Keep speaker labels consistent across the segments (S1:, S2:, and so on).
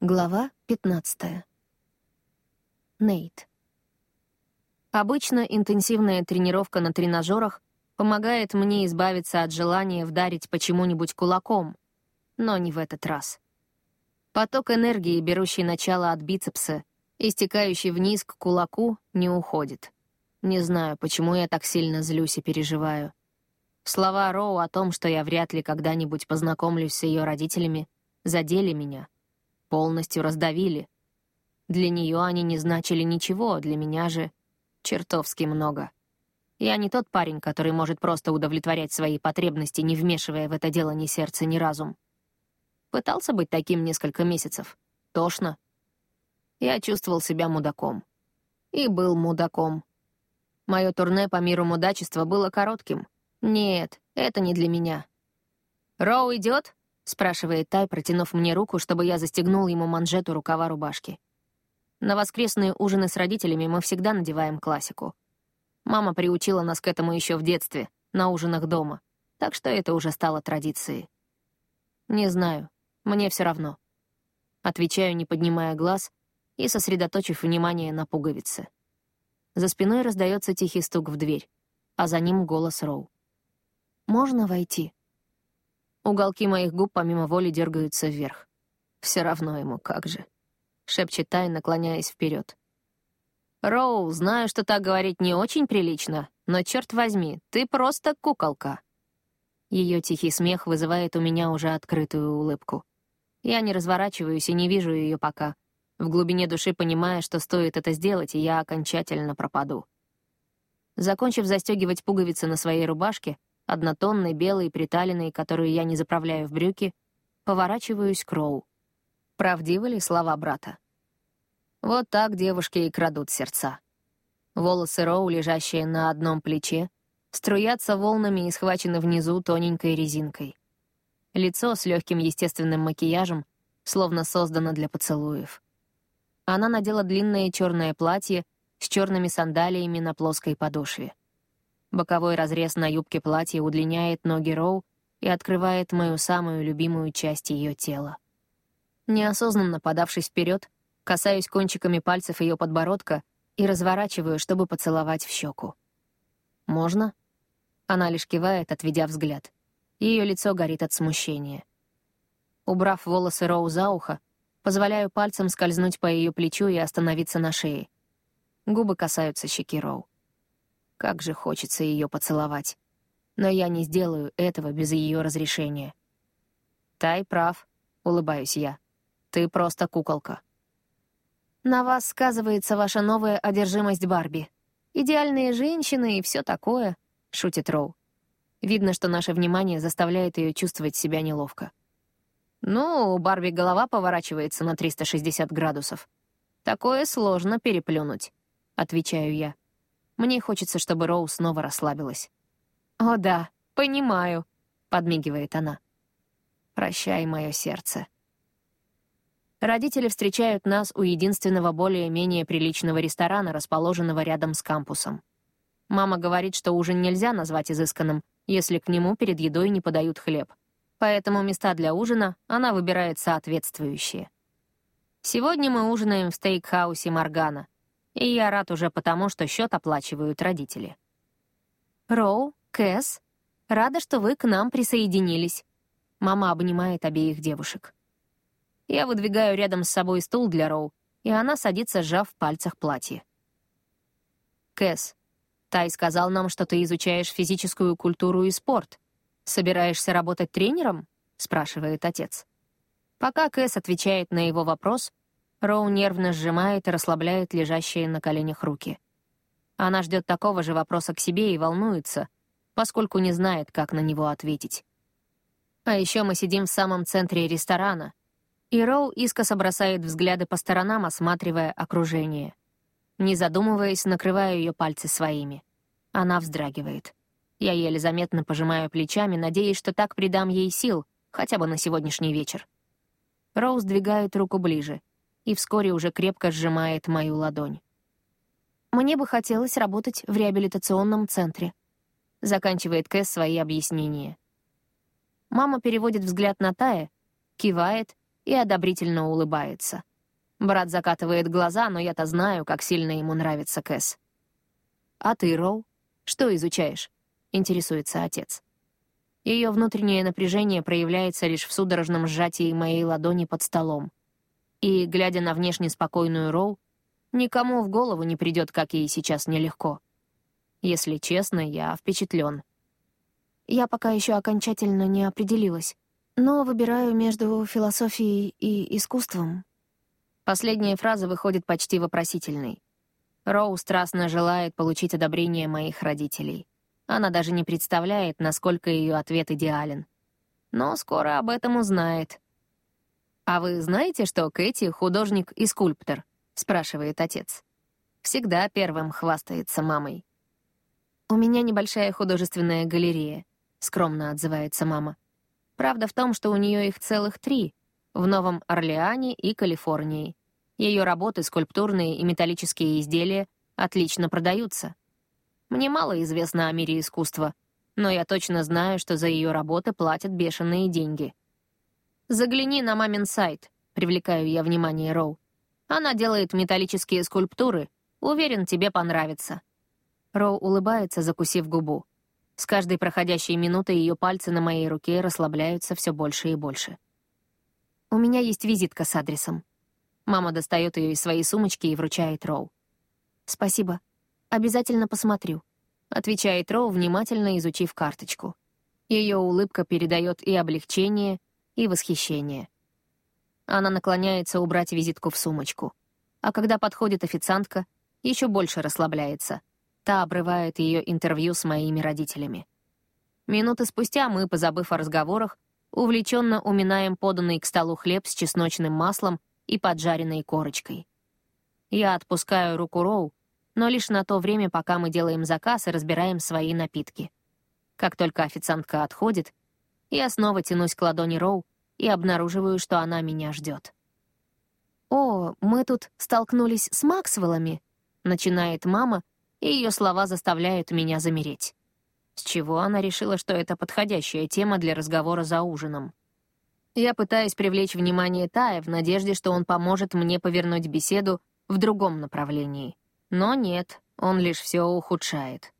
S1: Глава 15. Нейт. Обычно интенсивная тренировка на тренажерах помогает мне избавиться от желания вдарить почему-нибудь кулаком, но не в этот раз. Поток энергии, берущий начало от бицепса и стекающий вниз к кулаку, не уходит. Не знаю, почему я так сильно злюсь и переживаю. Слова Роу о том, что я вряд ли когда-нибудь познакомлюсь с ее родителями, задели меня — полностью раздавили. Для нее они не значили ничего, для меня же чертовски много. Я не тот парень, который может просто удовлетворять свои потребности, не вмешивая в это дело ни сердце, ни разум. Пытался быть таким несколько месяцев. Тошно. Я чувствовал себя мудаком. И был мудаком. Мое турне по миру мудачества было коротким. Нет, это не для меня. «Роу идет?» — спрашивает Тай, протянув мне руку, чтобы я застегнул ему манжету рукава рубашки. На воскресные ужины с родителями мы всегда надеваем классику. Мама приучила нас к этому еще в детстве, на ужинах дома, так что это уже стало традицией. Не знаю, мне все равно. Отвечаю, не поднимая глаз и сосредоточив внимание на пуговице. За спиной раздается тихий стук в дверь, а за ним голос Роу. «Можно войти?» Уголки моих губ помимо воли дергаются вверх. Все равно ему как же. Шепчет Тай, наклоняясь вперед. «Роу, знаю, что так говорить не очень прилично, но, черт возьми, ты просто куколка». Ее тихий смех вызывает у меня уже открытую улыбку. Я не разворачиваюсь и не вижу ее пока, в глубине души понимая, что стоит это сделать, и я окончательно пропаду. Закончив застегивать пуговицы на своей рубашке, однотонной, белой, приталенной, которую я не заправляю в брюки, поворачиваюсь к Роу. Правдивы ли слова брата? Вот так девушки и крадут сердца. Волосы Роу, лежащие на одном плече, струятся волнами и схвачены внизу тоненькой резинкой. Лицо с легким естественным макияжем словно создано для поцелуев. Она надела длинное черное платье с черными сандалиями на плоской подошве. Боковой разрез на юбке платья удлиняет ноги Роу и открывает мою самую любимую часть ее тела. Неосознанно подавшись вперед, касаюсь кончиками пальцев ее подбородка и разворачиваю, чтобы поцеловать в щеку. «Можно?» Она лишь кивает, отведя взгляд. Ее лицо горит от смущения. Убрав волосы Роу за ухо, позволяю пальцем скользнуть по ее плечу и остановиться на шее. Губы касаются щеки Роу. Как же хочется ее поцеловать. Но я не сделаю этого без ее разрешения. Тай прав, улыбаюсь я. Ты просто куколка. На вас сказывается ваша новая одержимость Барби. Идеальные женщины и все такое, шутит Роу. Видно, что наше внимание заставляет ее чувствовать себя неловко. Ну, у Барби голова поворачивается на 360 градусов. Такое сложно переплюнуть, отвечаю я. Мне хочется, чтобы Роу снова расслабилась. «О да, понимаю», — подмигивает она. «Прощай, мое сердце». Родители встречают нас у единственного более-менее приличного ресторана, расположенного рядом с кампусом. Мама говорит, что ужин нельзя назвать изысканным, если к нему перед едой не подают хлеб. Поэтому места для ужина она выбирает соответствующие. Сегодня мы ужинаем в стейкхаусе Маргана — и я рад уже потому, что счет оплачивают родители. «Роу, Кэс, рада, что вы к нам присоединились». Мама обнимает обеих девушек. Я выдвигаю рядом с собой стул для Роу, и она садится, сжав в пальцах платье. «Кэс, Тай сказал нам, что ты изучаешь физическую культуру и спорт. Собираешься работать тренером?» — спрашивает отец. Пока Кэс отвечает на его вопрос, Роу нервно сжимает и расслабляет лежащие на коленях руки. Она ждет такого же вопроса к себе и волнуется, поскольку не знает, как на него ответить. А еще мы сидим в самом центре ресторана, и Роу искоса бросает взгляды по сторонам, осматривая окружение. Не задумываясь, накрываю ее пальцы своими. Она вздрагивает. Я еле заметно пожимаю плечами, надеясь, что так придам ей сил, хотя бы на сегодняшний вечер. Роу сдвигает руку ближе и вскоре уже крепко сжимает мою ладонь. «Мне бы хотелось работать в реабилитационном центре», — заканчивает Кэс свои объяснения. Мама переводит взгляд на Тая, кивает и одобрительно улыбается. Брат закатывает глаза, но я-то знаю, как сильно ему нравится Кэс. «А ты, Роу, что изучаешь?» — интересуется отец. Ее внутреннее напряжение проявляется лишь в судорожном сжатии моей ладони под столом. И, глядя на внешне спокойную Роу, никому в голову не придет, как ей сейчас нелегко. Если честно, я впечатлен. Я пока еще окончательно не определилась, но выбираю между философией и искусством. Последняя фраза выходит почти вопросительной. Роу страстно желает получить одобрение моих родителей. Она даже не представляет, насколько ее ответ идеален. Но скоро об этом узнает. «А вы знаете, что Кэти — художник и скульптор?» — спрашивает отец. Всегда первым хвастается мамой. «У меня небольшая художественная галерея», — скромно отзывается мама. Правда в том, что у нее их целых три — в Новом Орлеане и Калифорнии. Ее работы, скульптурные и металлические изделия, отлично продаются. Мне мало известно о мире искусства, но я точно знаю, что за ее работы платят бешеные деньги. «Загляни на мамин сайт», — привлекаю я внимание Роу. «Она делает металлические скульптуры. Уверен, тебе понравится». Роу улыбается, закусив губу. С каждой проходящей минутой ее пальцы на моей руке расслабляются все больше и больше. «У меня есть визитка с адресом». Мама достает ее из своей сумочки и вручает Роу. «Спасибо. Обязательно посмотрю», — отвечает Роу, внимательно изучив карточку. Ее улыбка передает и облегчение, и восхищение. Она наклоняется убрать визитку в сумочку. А когда подходит официантка, еще больше расслабляется. Та обрывает ее интервью с моими родителями. Минуты спустя мы, позабыв о разговорах, увлеченно уминаем поданный к столу хлеб с чесночным маслом и поджаренной корочкой. Я отпускаю руку Роу, но лишь на то время, пока мы делаем заказ и разбираем свои напитки. Как только официантка отходит, я снова тянусь к ладони Роу и обнаруживаю, что она меня ждет. «О, мы тут столкнулись с Максвеллами», — начинает мама, и ее слова заставляют меня замереть. С чего она решила, что это подходящая тема для разговора за ужином? Я пытаюсь привлечь внимание Тая в надежде, что он поможет мне повернуть беседу в другом направлении. Но нет, он лишь все ухудшает.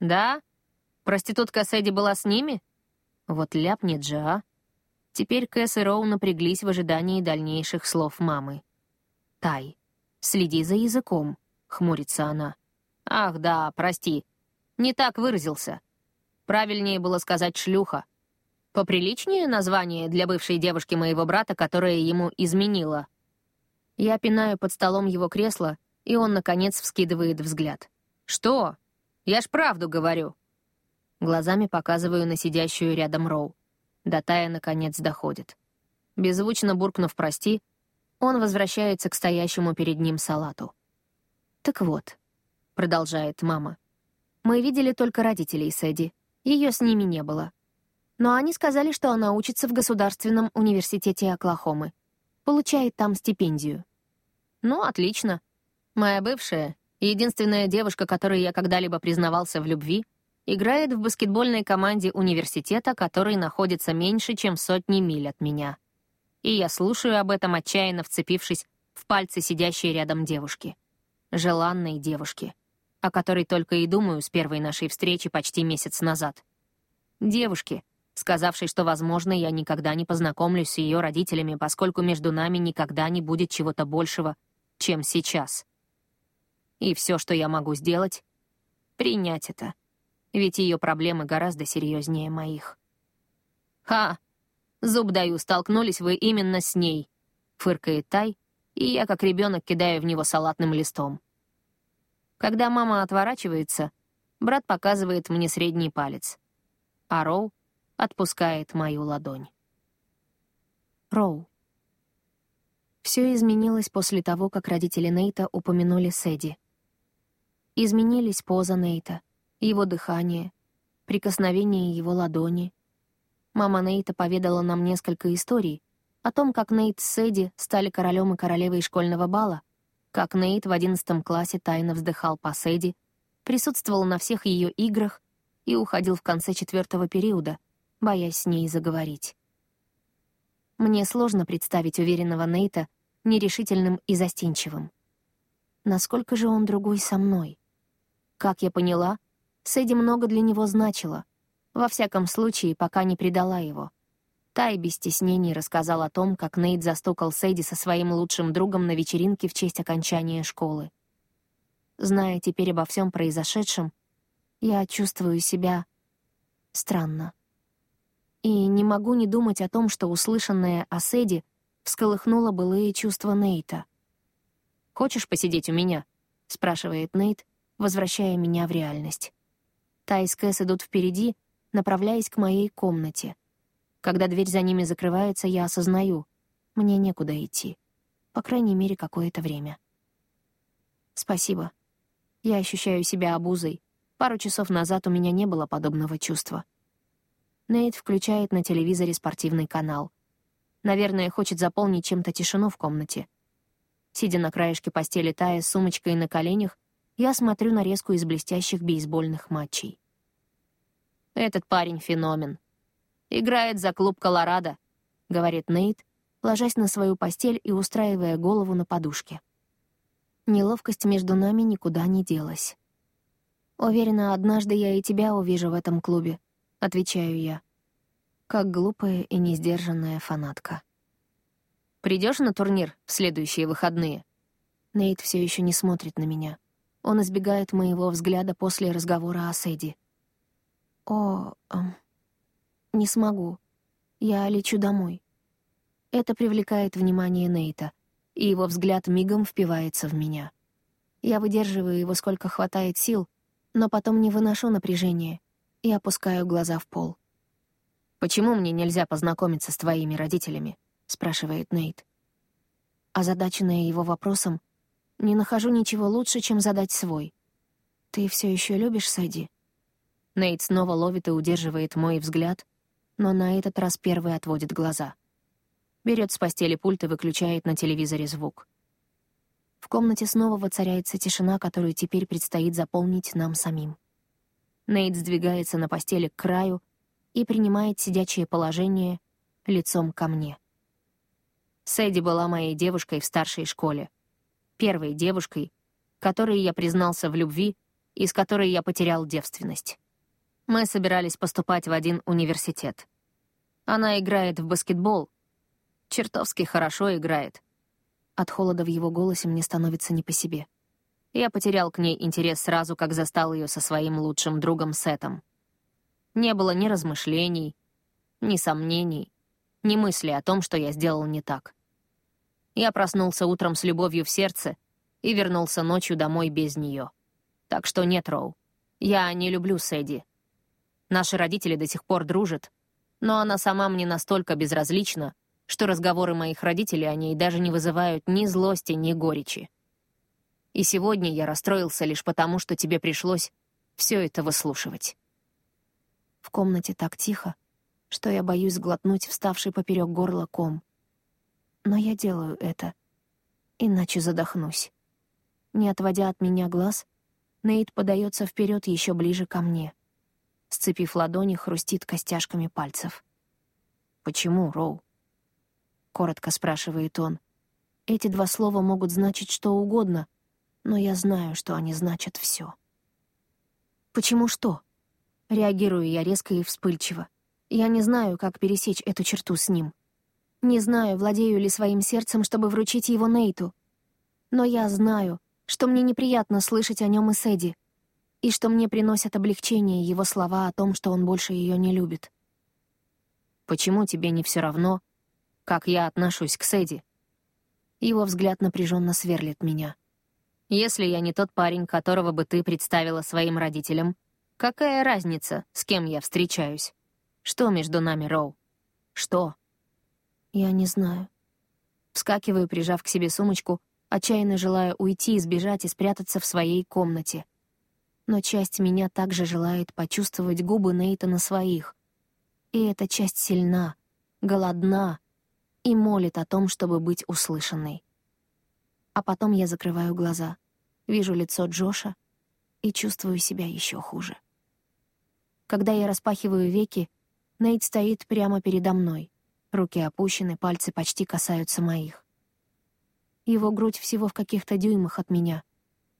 S1: «Да? Проститутка Сэдди была с ними?» Вот ляпнет же, а? Теперь Кэс и Роу напряглись в ожидании дальнейших слов мамы. «Тай, следи за языком», — хмурится она. Ах, да, прости. Не так выразился. Правильнее было сказать «шлюха». Поприличнее название для бывшей девушки моего брата, которая ему изменила. Я пинаю под столом его кресло, и он, наконец, вскидывает взгляд. «Что? Я ж правду говорю». Глазами показываю на сидящую рядом Роу. Датая, наконец, доходит. Беззвучно буркнув «прости», он возвращается к стоящему перед ним салату. Так вот, продолжает мама. Мы видели только родителей Сэдди. Ее с ними не было. Но они сказали, что она учится в Государственном университете Оклахомы. Получает там стипендию. Ну, отлично. Моя бывшая, единственная девушка, которой я когда-либо признавался в любви, играет в баскетбольной команде университета, который находится меньше, чем сотни миль от меня. И я слушаю об этом, отчаянно вцепившись в пальцы сидящей рядом девушки. Желанной девушки — о которой только и думаю с первой нашей встречи почти месяц назад. Девушке, сказавшей, что, возможно, я никогда не познакомлюсь с ее родителями, поскольку между нами никогда не будет чего-то большего, чем сейчас. И все, что я могу сделать — принять это. Ведь ее проблемы гораздо серьезнее моих. «Ха! Зуб даю, столкнулись вы именно с ней», — фыркает Тай, и я, как ребенок, кидаю в него салатным листом. Когда мама отворачивается, брат показывает мне средний палец, а Роу отпускает мою ладонь. Роу. Все изменилось после того, как родители Нейта упомянули Сэдди. Изменились поза Нейта, его дыхание, прикосновение его ладони. Мама Нейта поведала нам несколько историй о том, как Нейт с Сэдди стали королем и королевой школьного бала, как Нейт в одиннадцатом классе тайно вздыхал по Сэдди, присутствовал на всех ее играх и уходил в конце четвертого периода, боясь с ней заговорить. Мне сложно представить уверенного Нейта нерешительным и застенчивым. Насколько же он другой со мной? Как я поняла, Сэдди много для него значила, во всяком случае, пока не предала его. Та и без стеснений рассказал о том, как Нейт застукал Сэдди со своим лучшим другом на вечеринке в честь окончания школы. Зная теперь обо всем произошедшем, я чувствую себя странно. И не могу не думать о том, что услышанное о Сэдди всколыхнуло былые чувства Нейта. «Хочешь посидеть у меня?» — спрашивает Нейт, возвращая меня в реальность. Та и Кэс идут впереди, направляясь к моей комнате — когда дверь за ними закрывается, я осознаю, мне некуда идти. По крайней мере, какое-то время. Спасибо. Я ощущаю себя обузой. Пару часов назад у меня не было подобного чувства. Нейт включает на телевизоре спортивный канал. Наверное, хочет заполнить чем-то тишину в комнате. Сидя на краешке постели Тая с сумочкой на коленях, я смотрю нарезку из блестящих бейсбольных матчей. Этот парень — феномен. Играет за клуб «Колорадо», — говорит Нейт, ложась на свою постель и устраивая голову на подушке. Неловкость между нами никуда не делась. «Уверена, однажды я и тебя увижу в этом клубе», — отвечаю я. Как глупая и несдержанная фанатка. Придешь на турнир в следующие выходные?» Нейт все еще не смотрит на меня. Он избегает моего взгляда после разговора о Сэдди. «О, эм, «Не смогу. Я лечу домой». Это привлекает внимание Нейта, и его взгляд мигом впивается в меня. Я выдерживаю его сколько хватает сил, но потом не выношу напряжения и опускаю глаза в пол. «Почему мне нельзя познакомиться с твоими родителями?» — спрашивает Нейт. Озадаченная его вопросом, не нахожу ничего лучше, чем задать свой. «Ты все еще любишь Сэдди?» Нейт снова ловит и удерживает мой взгляд, но на этот раз первый отводит глаза. Берет с постели пульт и выключает на телевизоре звук. В комнате снова воцаряется тишина, которую теперь предстоит заполнить нам самим. Нейт сдвигается на постели к краю и принимает сидячее положение лицом ко мне. Сэдди была моей девушкой в старшей школе. Первой девушкой, которой я признался в любви и с которой я потерял девственность. Мы собирались поступать в один университет. Она играет в баскетбол. Чертовски хорошо играет. От холода в его голосе мне становится не по себе. Я потерял к ней интерес сразу, как застал ее со своим лучшим другом Сетом. Не было ни размышлений, ни сомнений, ни мысли о том, что я сделал не так. Я проснулся утром с любовью в сердце и вернулся ночью домой без нее. Так что нет, Роу. Я не люблю Сэдди. Наши родители до сих пор дружат, но она сама мне настолько безразлична, что разговоры моих родителей о ней даже не вызывают ни злости, ни горечи. И сегодня я расстроился лишь потому, что тебе пришлось все это выслушивать. В комнате так тихо, что я боюсь глотнуть вставший поперек горла ком. Но я делаю это, иначе задохнусь. Не отводя от меня глаз, Нейт подается вперед еще ближе ко мне — Сцепив ладони, хрустит костяшками пальцев. «Почему, Роу?» Коротко спрашивает он. Эти два слова могут значить что угодно, но я знаю, что они значат все. «Почему что?» Реагирую я резко и вспыльчиво. Я не знаю, как пересечь эту черту с ним. Не знаю, владею ли своим сердцем, чтобы вручить его Нейту. Но я знаю, что мне неприятно слышать о нем и Сэдди и что мне приносят облегчение его слова о том, что он больше ее не любит. «Почему тебе не все равно, как я отношусь к Сэдди?» Его взгляд напряженно сверлит меня. «Если я не тот парень, которого бы ты представила своим родителям, какая разница, с кем я встречаюсь? Что между нами, Роу? Что?» «Я не знаю». Вскакиваю, прижав к себе сумочку, отчаянно желая уйти, сбежать и спрятаться в своей комнате — но часть меня также желает почувствовать губы Нейта на своих. И эта часть сильна, голодна и молит о том, чтобы быть услышанной. А потом я закрываю глаза, вижу лицо Джоша и чувствую себя еще хуже. Когда я распахиваю веки, Нейт стоит прямо передо мной. Руки опущены, пальцы почти касаются моих. Его грудь всего в каких-то дюймах от меня,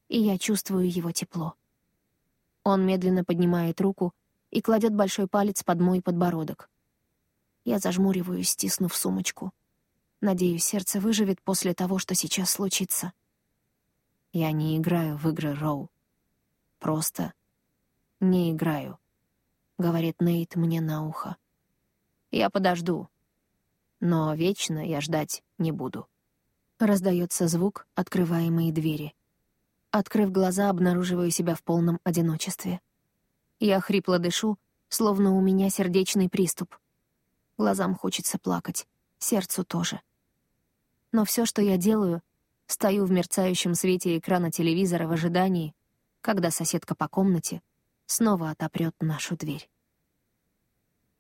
S1: и я чувствую его тепло. Он медленно поднимает руку и кладет большой палец под мой подбородок. Я зажмуриваюсь, стиснув сумочку. Надеюсь, сердце выживет после того, что сейчас случится. Я не играю в игры Роу. Просто не играю, — говорит Нейт мне на ухо. Я подожду, но вечно я ждать не буду. Раздается звук открываемой двери. Открыв глаза, обнаруживаю себя в полном одиночестве. Я хрипло дышу, словно у меня сердечный приступ. Глазам хочется плакать, сердцу тоже. Но все, что я делаю, стою в мерцающем свете экрана телевизора в ожидании, когда соседка по комнате снова отопрет нашу дверь.